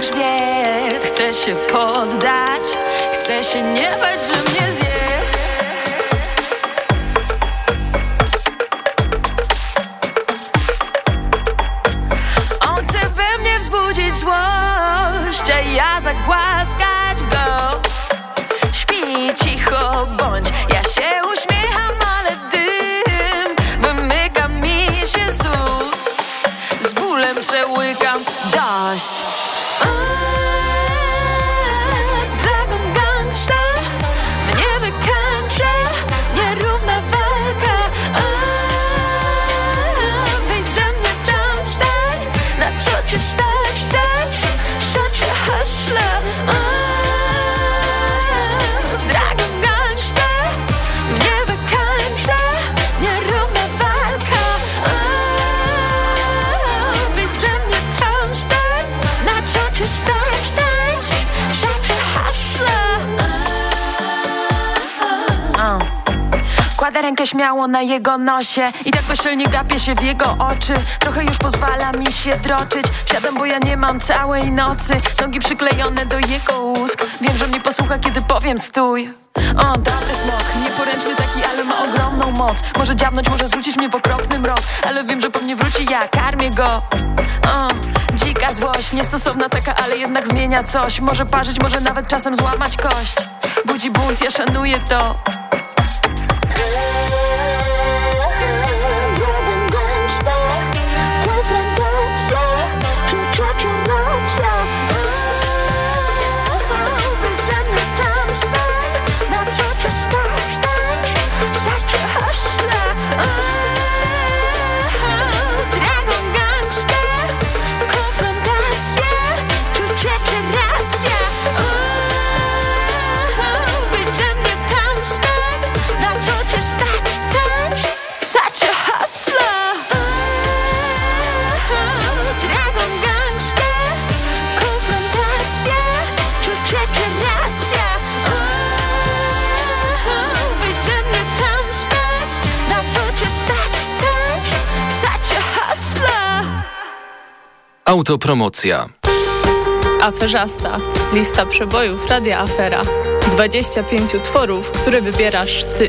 grzbiet Chcę się poddać Chcę się nie bać, że mnie zje. On chce we mnie wzbudzić złość A ja zagłaskać Śmiało na jego nosie. I tak bezczelnie gapię się w jego oczy. Trochę już pozwala mi się droczyć. Wsiadam, bo ja nie mam całej nocy. Nogi przyklejone do jego ust. Wiem, że mnie posłucha, kiedy powiem stój. O, dobry smok, nieporęczny taki, ale ma ogromną moc. Może dziabnąć, może zrzucić mnie w okropny mrok. Ale wiem, że po mnie wróci, ja karmię go. O, Dzika złość, niestosowna taka, ale jednak zmienia coś. Może parzyć, może nawet czasem złamać kość. Budzi bunt, ja szanuję to Autopromocja. Aferzasta. Lista przebojów Radia Afera. 25 utworów, które wybierasz ty.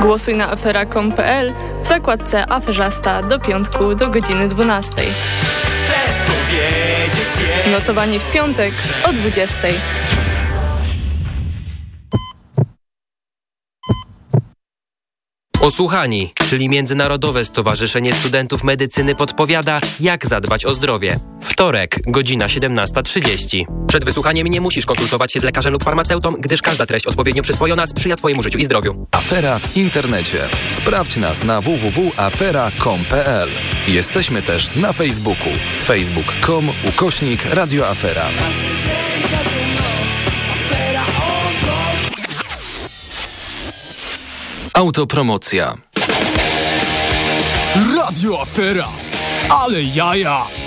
Głosuj na afera.com.pl w zakładce Aferzasta do piątku do godziny 12. Chcę powiedzieć jej Notowanie w piątek o 20. Osłuchani, czyli Międzynarodowe Stowarzyszenie Studentów Medycyny podpowiada, jak zadbać o zdrowie. Wtorek, godzina 17.30. Przed wysłuchaniem nie musisz konsultować się z lekarzem lub farmaceutą, gdyż każda treść odpowiednio przyswojona sprzyja Twojemu życiu i zdrowiu. Afera w internecie. Sprawdź nas na www.afera.com.pl. Jesteśmy też na Facebooku. facebook.com ukośnik radioafera. Autopromocja. Radio Afera. Ale jaja.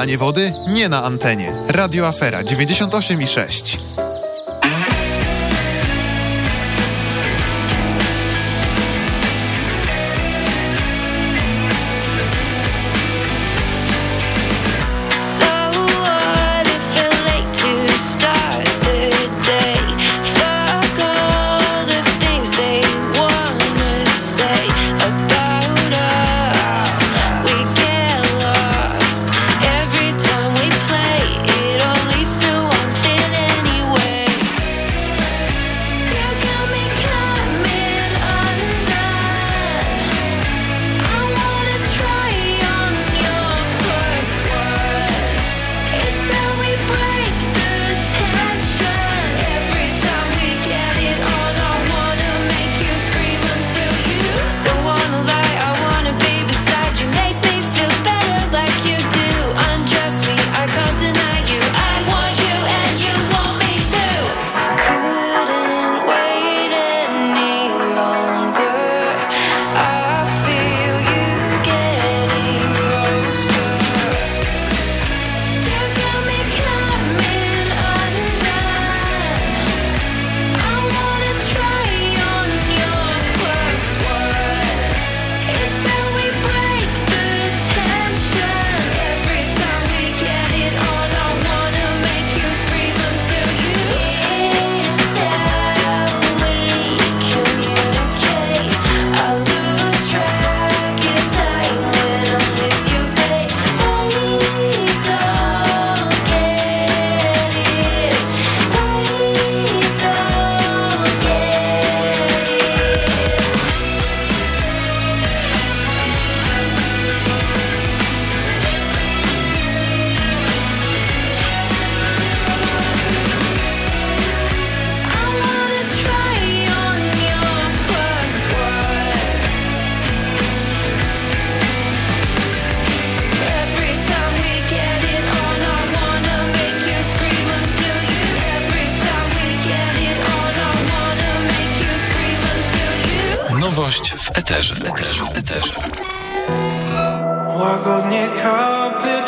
Lanie wody nie na antenie. Radio Afera 98,6. Eterze, w eterze, w eterze. Łagodnie kapie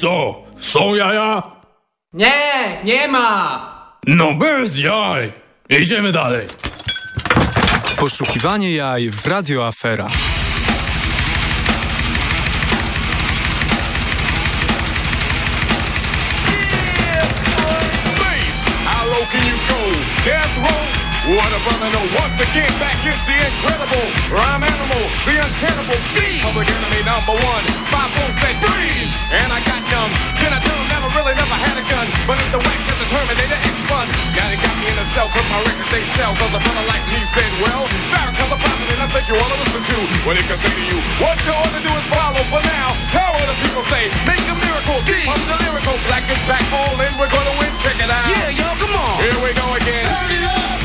co? Są jaja? Nie, nie ma! No bez jaj! Idziemy dalej. Poszukiwanie jaj w Radio Afera. Brother know. Once again, back here's the incredible rhyme animal, the uncannibal D. Public enemy number one. Five four said freeze, and I got numb. Can I tell him never really never had a gun, but it's the wax that the Terminator X fun. Now they got me in a cell 'cause my records they sell. 'Cause a brother like me said, well, Farrakhan's a prophet and I think you to listen to what he can say to you. What you ought to do is follow for now. How the people say? Make a miracle. D. I'm the lyrical. Black is back all in. We're gonna win. Check it out. Yeah, yo, come on. Here we go again. Turn it up.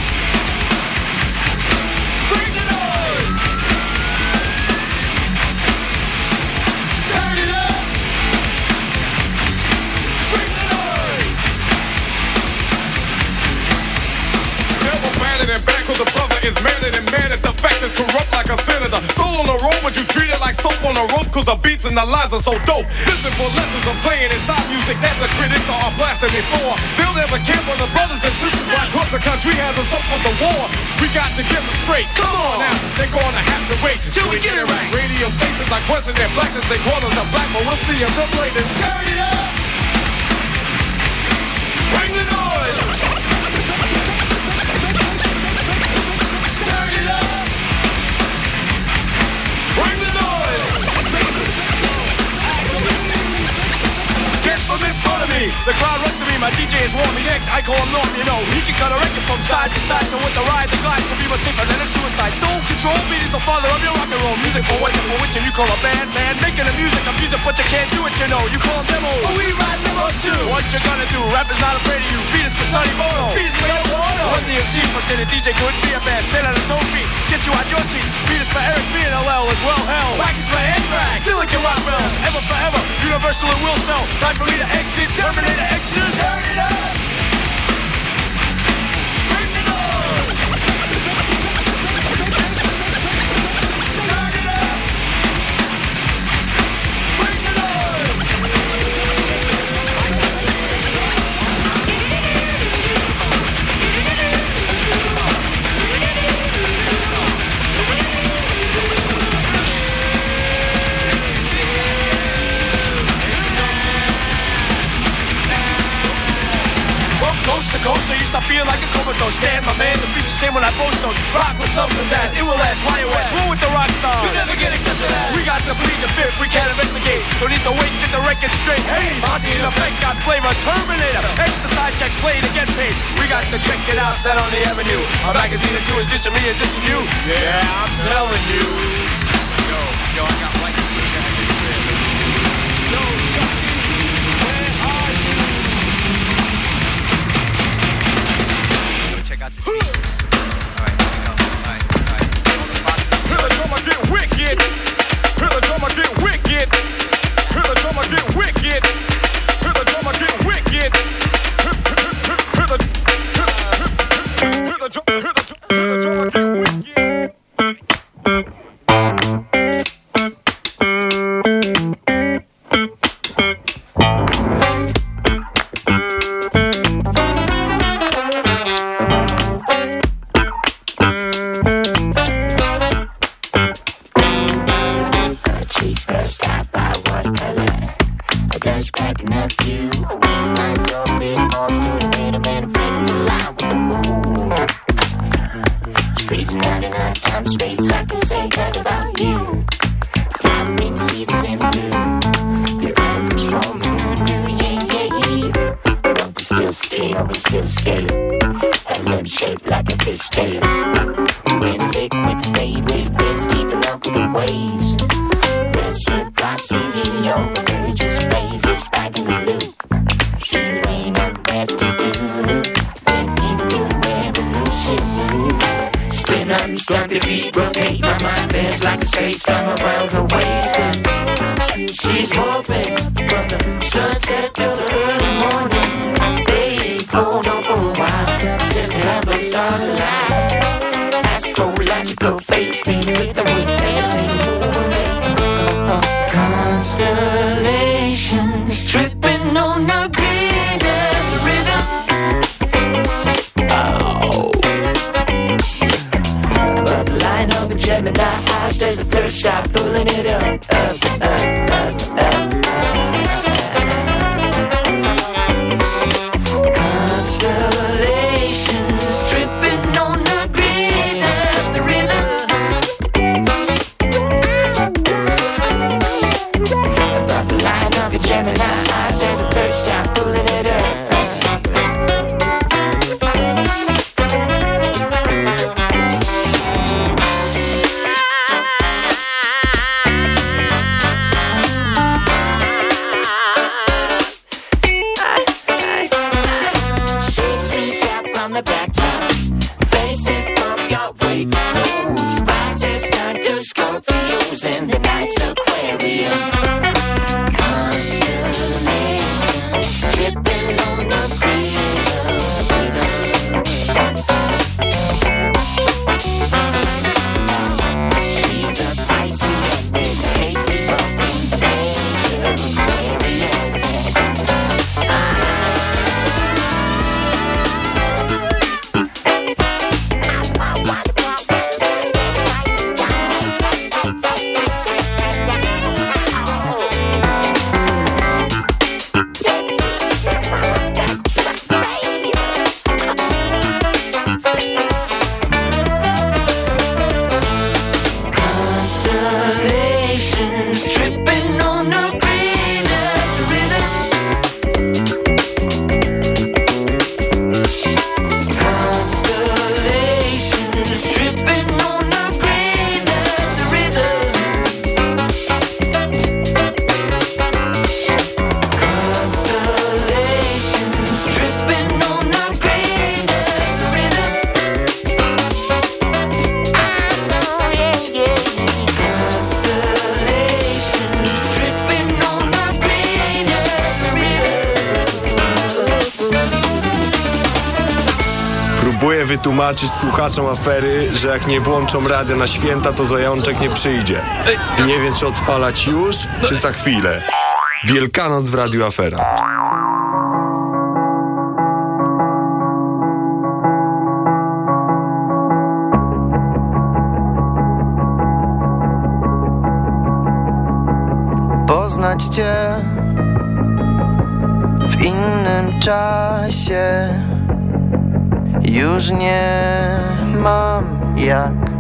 Better than back 'cause a brother is madder than mad at the fact is corrupt like a senator. Soul on the road, but you treat it like soap on a rope 'cause the beats and the lines are so dope. Listen for lessons I'm saying inside music that the critics are blasting me for. They'll never care for the brothers and sisters why 'cause the country has us up for the war. We got to get them straight. Come on now, they're gonna have to wait till we get it right. Radio stations are questioning their blackness, they call us a black, but we'll see if they'll. Turn it up. Me. The crowd runs to me. My DJ is warm. He's ex. I call him Norm. You know he can cut a record from side to side. So with the ride, the glide to be much safer than a suicide. Soul control beat is the father of your rock and roll music. For what you for which and you call a band man. Making the music, I'm music, but you can't do it. You know you call them demos. But we ride demos too. What you gonna do? Rap is not afraid of you. Beat is for Sonny Bono. Beat is for Yoko Ono. Run the MC for say the DJ couldn't be a band. Stand on his own feet. Get you out your seat. Beat is for Eric B and LL as well. Hell. Wax is for Anthrax. Still like your rock bells. Ever forever. Universal and will sell. Time for me to exit. Terminator it up. Feel like a comatose. Stand my man, the beats the same when I post those. Rock with some pizzazz, it will last. YOS, roll with the rock star. You never get accepted as. We got to bleed the fifth, we can't investigate. Don't need to wait, get the record straight. Hey, Monty in effect got flavor. Terminator, exercise checks, play to get paid. We got to check it out, that on the avenue. A magazine or two is dissing me and dissing you. Yeah, I'm telling you. Stars align. Astrological face wytłumaczyć słuchaczom afery, że jak nie włączą radia na święta, to zajączek nie przyjdzie. I nie wiem, czy odpalać już, czy za chwilę. Wielkanoc w Radiu Afera. Poznać Cię w innym czasie już nie mam jak.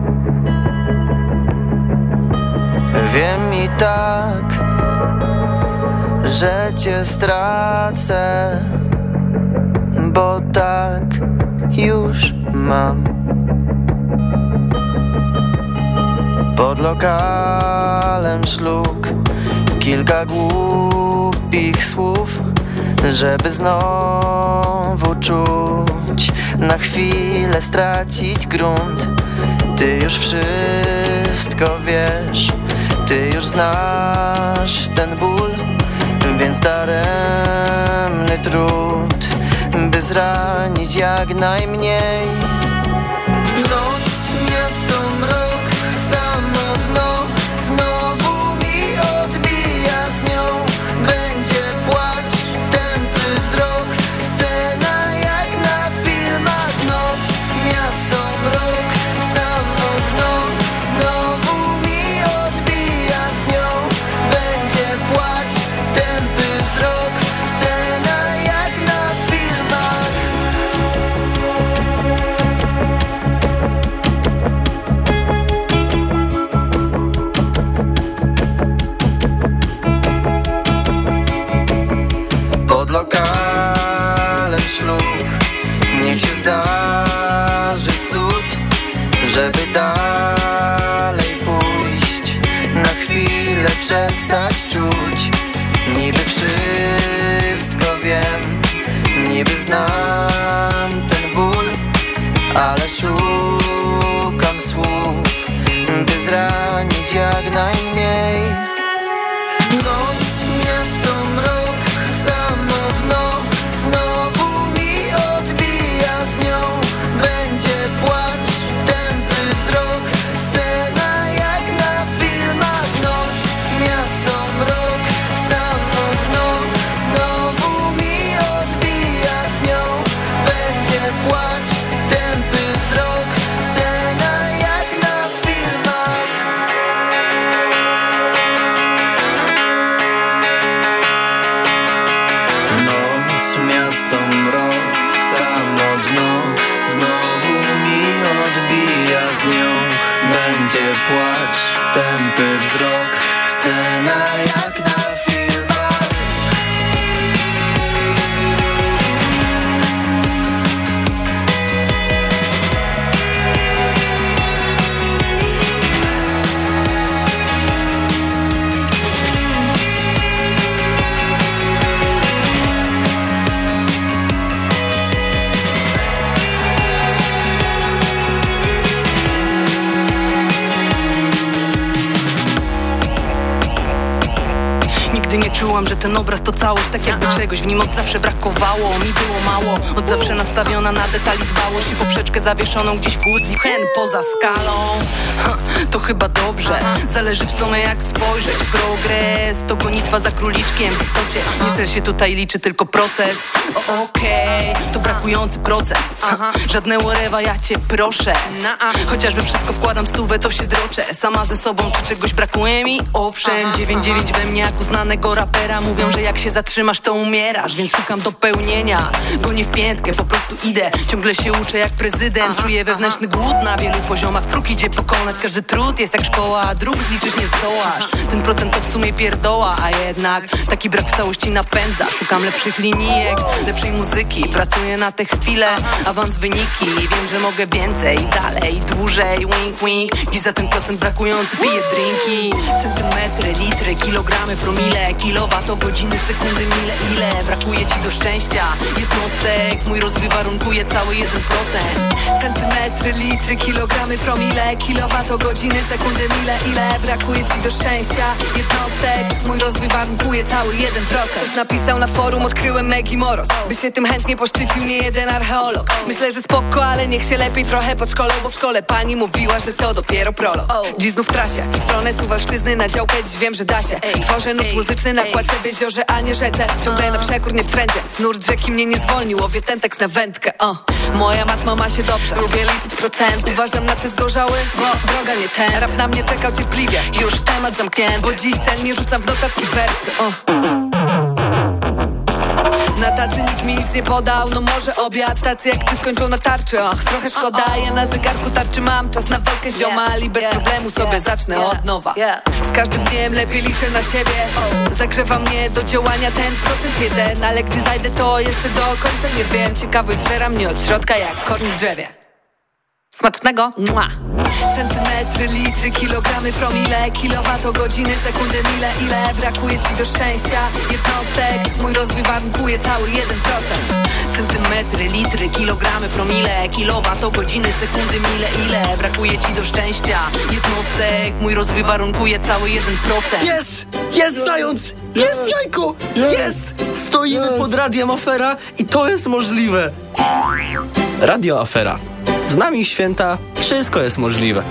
Wiem i tak, że Cię stracę, bo tak już mam. Pod lokalem szluk kilka głupich słów żeby znowu czuć Na chwilę stracić grunt. Ty już wszystko wiesz Ty już znasz ten ból Więc daremny trud By zranić jak najmniej obraz to całość Tak jakby czegoś. W nim od zawsze brakowało. Mi było mało, od zawsze nastawiona na detali dbałość I poprzeczkę zawieszoną gdzieś w kłódzi hen poza skalą. Ha, To chyba dobrze, zależy w sumie jak spojrzeć Progres. To gonitwa za króliczkiem w istocie. Nie cel się tutaj liczy, tylko proces O, Okej, to brakujący procent. Ha, Żadne łorewa, ja cię proszę. Chociaż we wszystko wkładam stówę, to się droczę. Sama ze sobą, czy czegoś brakuje mi? Owszem, 9-9 we mnie jak uznanego rapera. Mówią, że jak się zatrzymasz, to umierasz Więc szukam dopełnienia Gonię w piętkę, po prostu idę. Ciągle się uczę jak prezydent. Czuję wewnętrzny głód na wielu poziomach. Próg idzie pokonać, każdy trud jest jak szkoła. A Dróg zliczyć nie zdołasz. Ten procent to w sumie pierdoła A jednak taki brak w całości napędza. Szukam lepszych linijek, lepszej muzyki. Pracuję na te chwile, awans wyniki. Wiem, że mogę więcej, dalej, dłużej Wink, wink, dziś za ten procent brakujący Piję drinki, centymetry, litry, kilogramy, promile. Kilo Kilowatogodziny, sekundy, mile, ile? Brakuje ci do szczęścia. Jednostek, mój rozwój warunkuje cały 1% Centymetry, litry, kilogramy, promile. Kilowatogodziny, sekundy, mile, ile? Brakuje ci do szczęścia. Jednostek, mój rozwój warunkuje cały 1% Ktoś napisał na forum, odkryłem Megi Moros By się tym chętnie poszczycił nie jeden archeolog. Myślę, że spoko, ale niech się lepiej trochę podszkolą Bo w szkole pani mówiła, że to dopiero prolog. Dziś znów w trasie, w stronę Suwalszczyzny na działkę Dziś wiem, że da się. Tworzę nut muzyczny na kładce w jeziorze, a nie rzece. Ciągle na przekór, nie w trendzie. Nurt rzeki mnie nie zwolnił, łowię ten tekst na wędkę o. Moja matma ma się dobrze, lubię liczyć procenty. Uważam na te zgorzały, bo droga nie ten. Rap na mnie czekał cierpliwie, już temat zamknięty. Bo dziś celnie rzucam w notatki wersy o. Na tacy nikt mi nic nie podał, no może obiad Tacy jak ty skończą na tarczy, och, trochę szkoda Ja na zegarku tarczy mam, czas na walkę ziomali. Bez problemu sobie zacznę od nowa. Z każdym dniem lepiej liczę na siebie. Zagrzewa mnie do działania ten procent jeden Ale gdy zajdę to jeszcze do końca nie wiem. Ciekawość zżera mnie od środka jak korn w drzewie Smacznego! Mua. Centymetry, litry, kilogramy, promile Kilowatogodziny, sekundy, mile Ile brakuje ci do szczęścia Jednostek, mój rozwój warunkuje cały 1% Centymetry, litry, kilogramy, promile Kilowatogodziny, sekundy, mile Ile brakuje ci do szczęścia Jednostek, mój rozwój warunkuje cały 1% Jest! Jest zając! Jest jajko! Jest! Stoimy pod radiem Afera i to jest możliwe. Radio Afera. Z nami święta wszystko jest możliwe.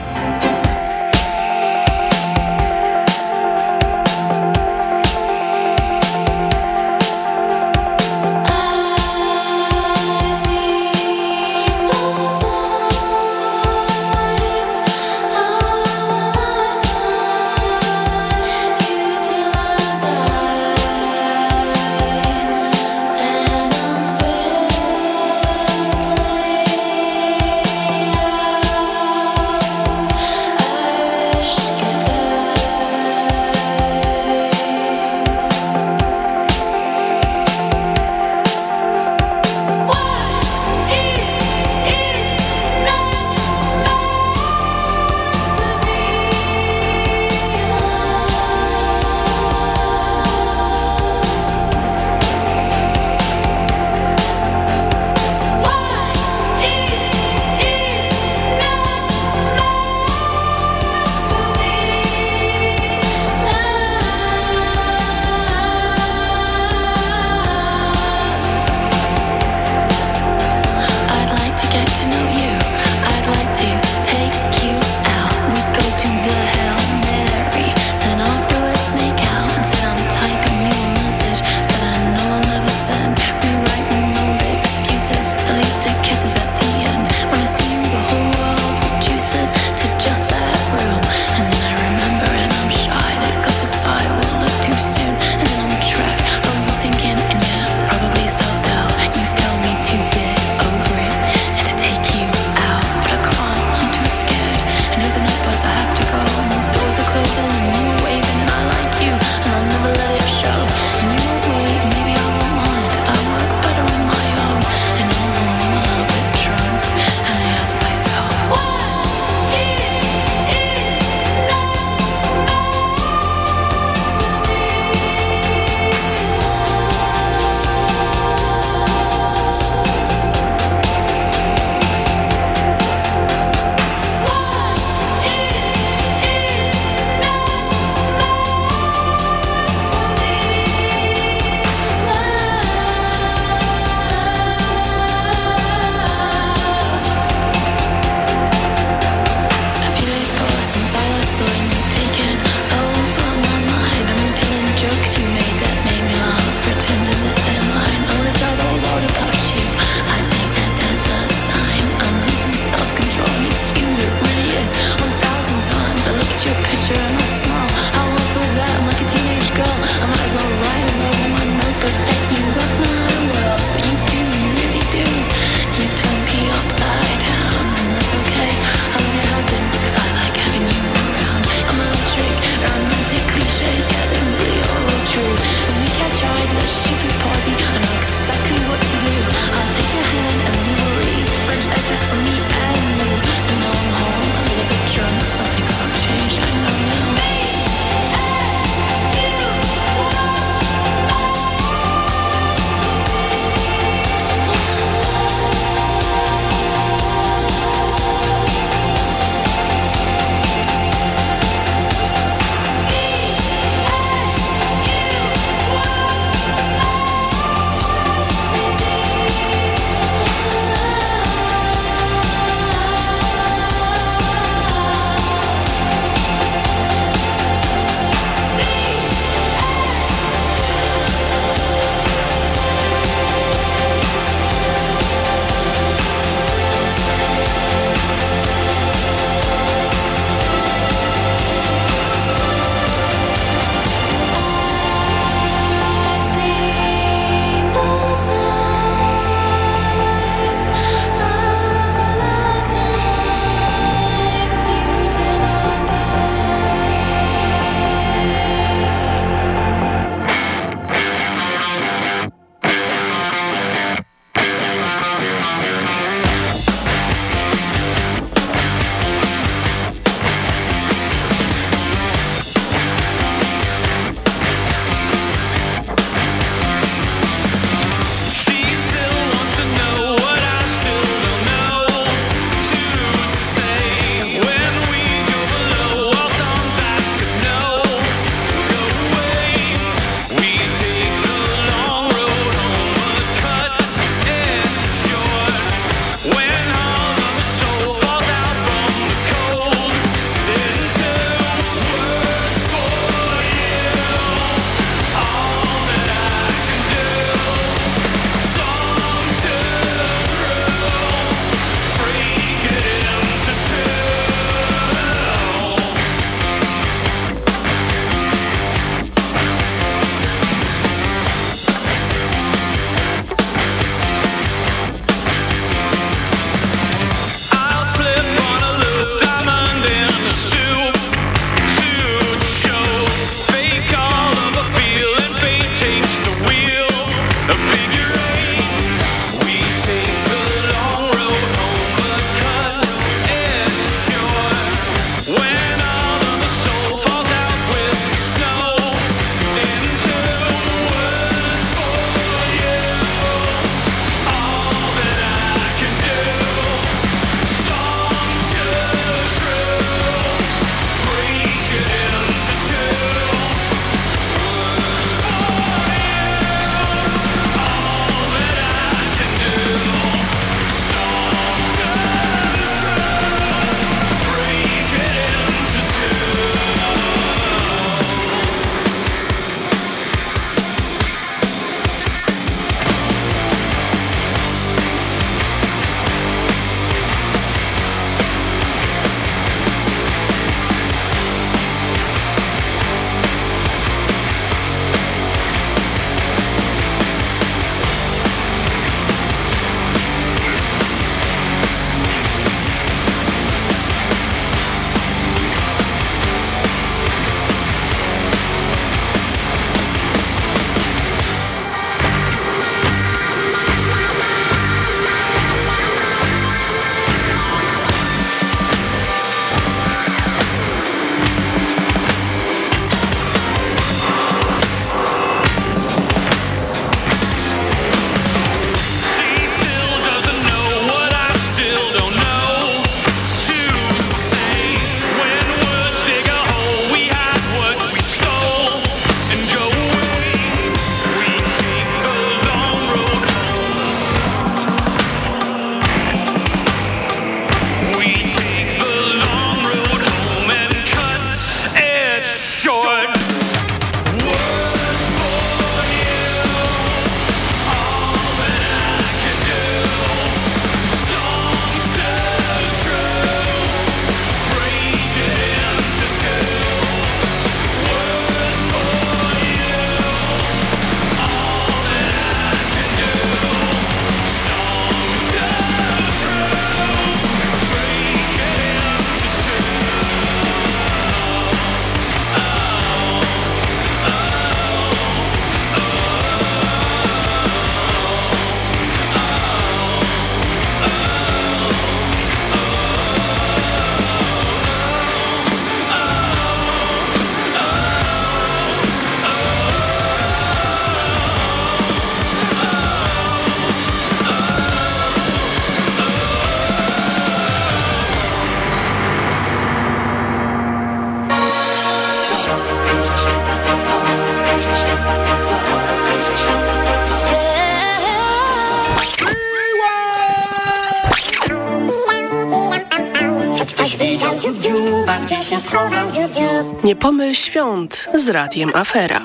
Nie pomyl świąt z radiem Afera.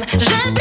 Powiem, że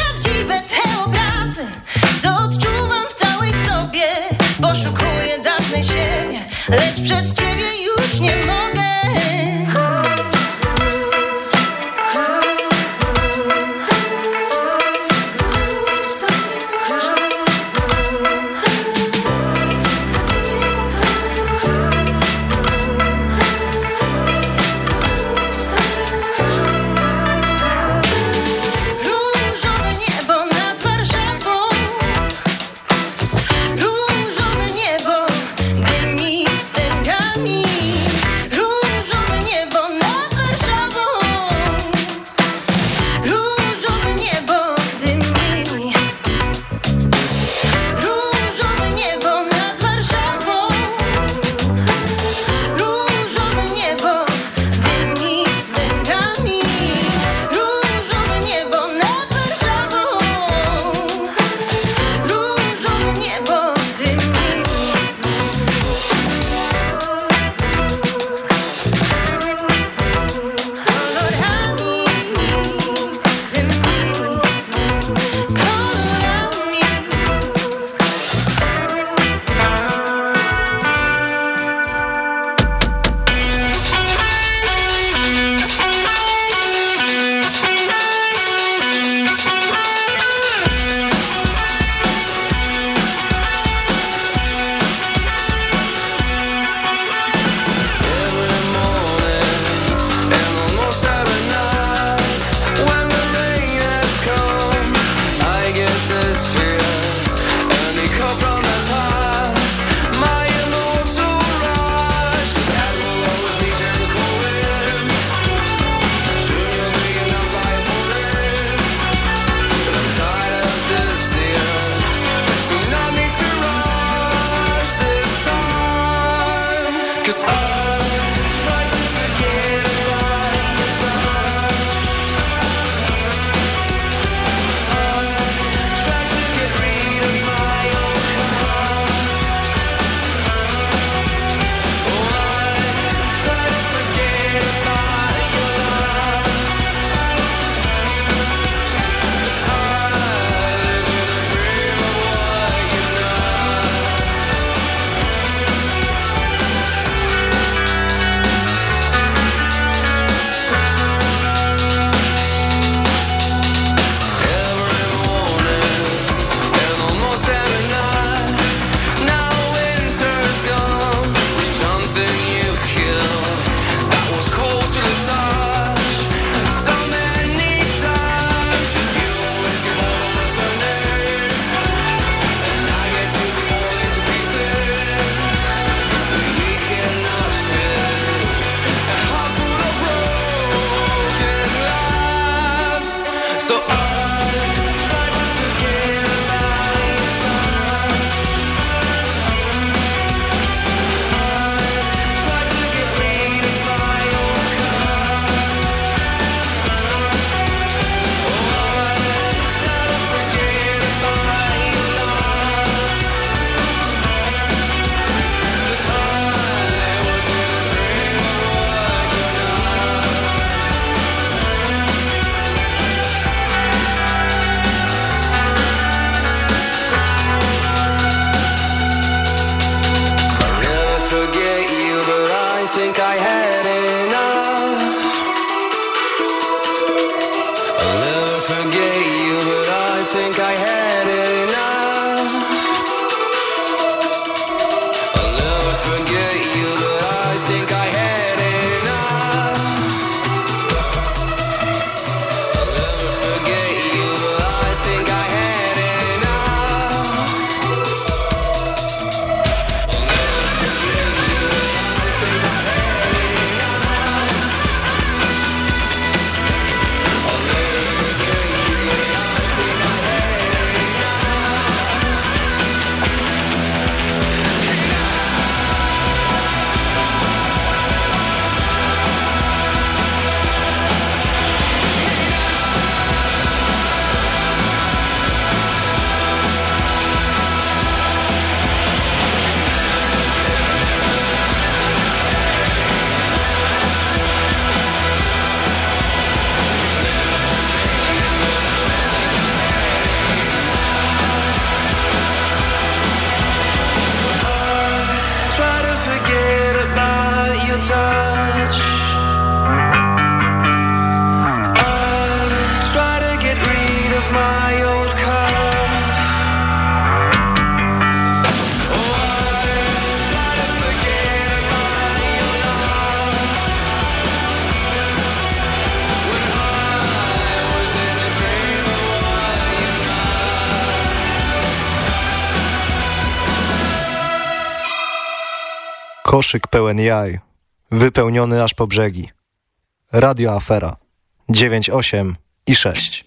Koszyk pełen jaj, wypełniony aż po brzegi. Radio Afera 98 i 6.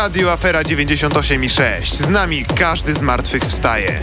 Radio Afera 98,6. Z nami każdy z martwych wstaje.